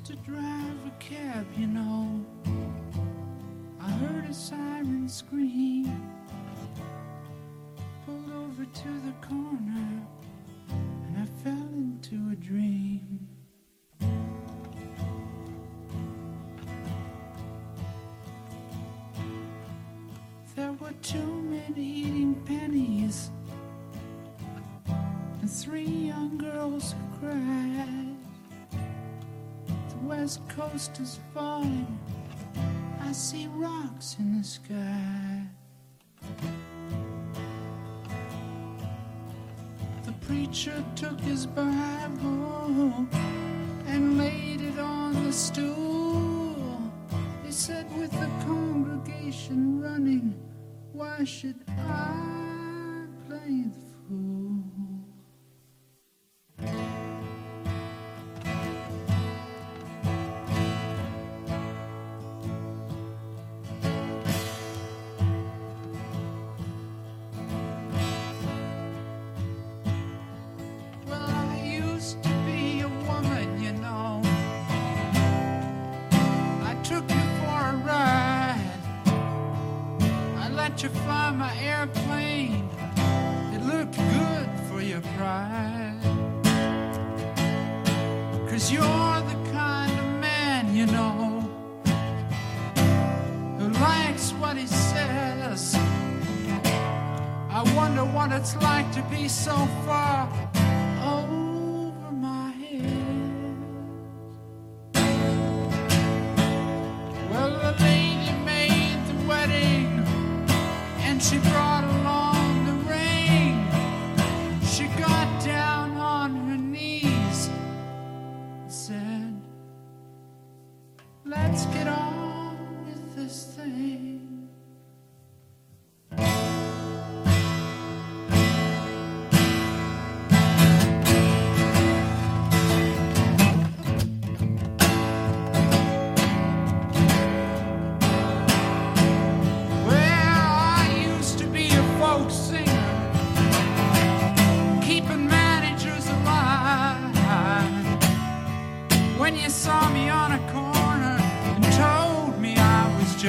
used to drive a cab, you know. I heard a siren scream. Pulled over to the corner and I fell into a dream. There were two men eating pennies and three young girls who cried. West coast is falling. I see rocks in the sky. The preacher took his Bible and laid it on the stool. He said, with the congregation running, why should I Fly my airplane. It looked good for your pride. Cause you're the kind of man, you know, who likes what he says. I wonder what it's like to be so far Let's get on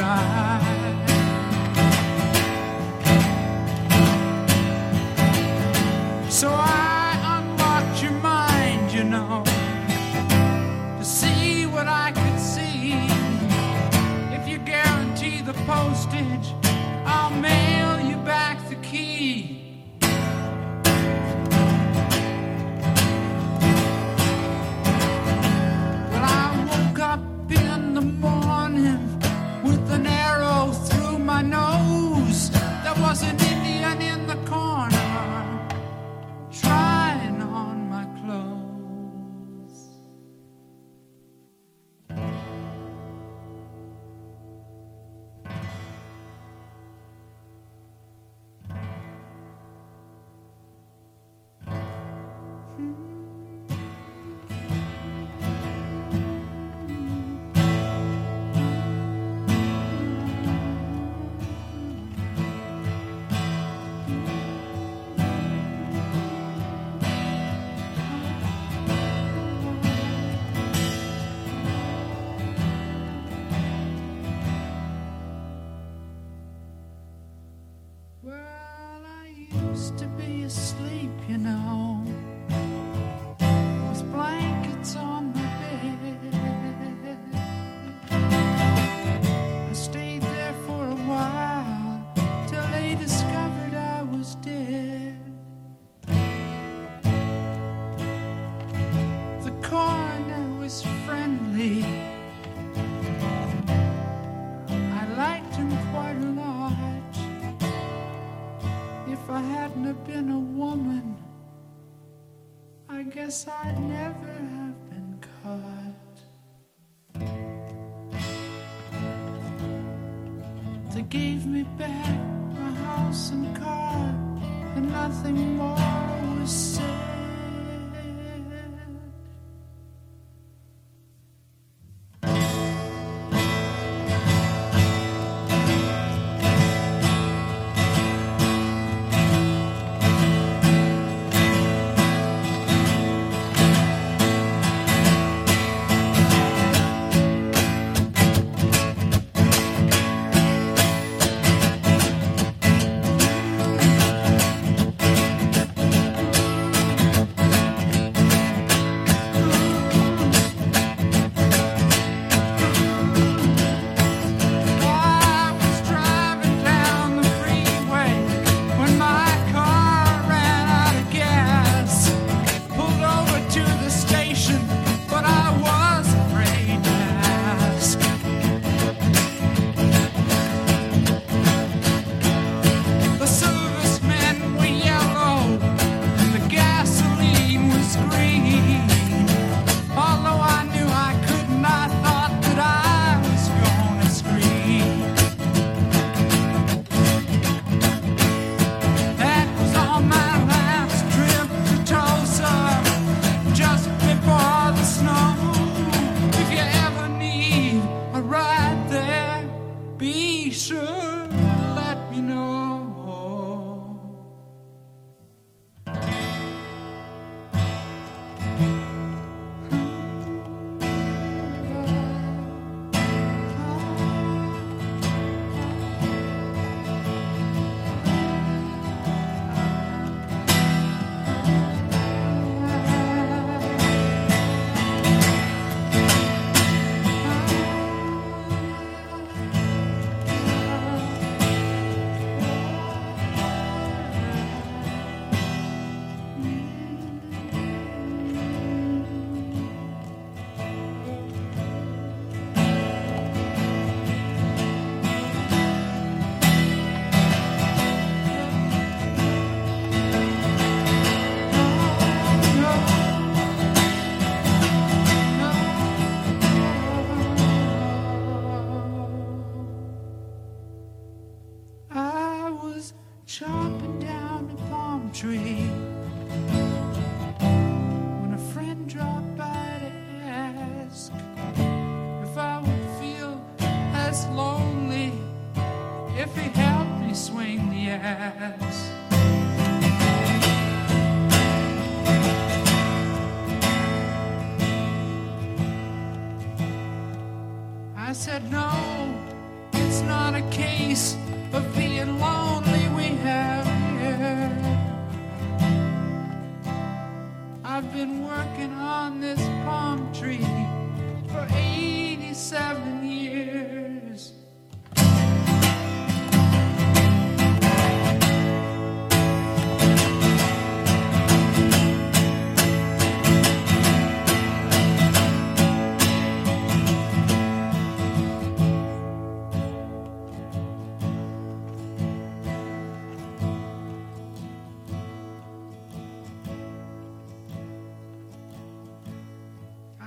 So I unlocked your mind, you know, to see what I could see. If you guarantee the postage, I'll mail you back the key. There a. If I hadn't have been a woman, I guess I'd never have been caught. They gave me back my house and car, and nothing more was said. Lonely if he helped me swing the axe. I said, no, it's not a case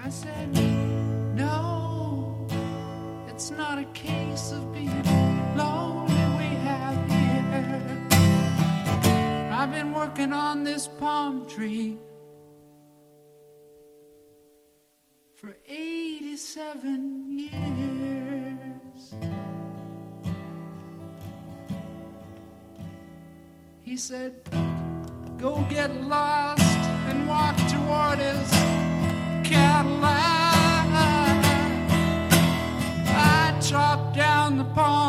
I said, no, it's not a case of being lonely we have here. I've been working on this palm tree for 87 years. He said, go get lost and walk toward I chopped down the palm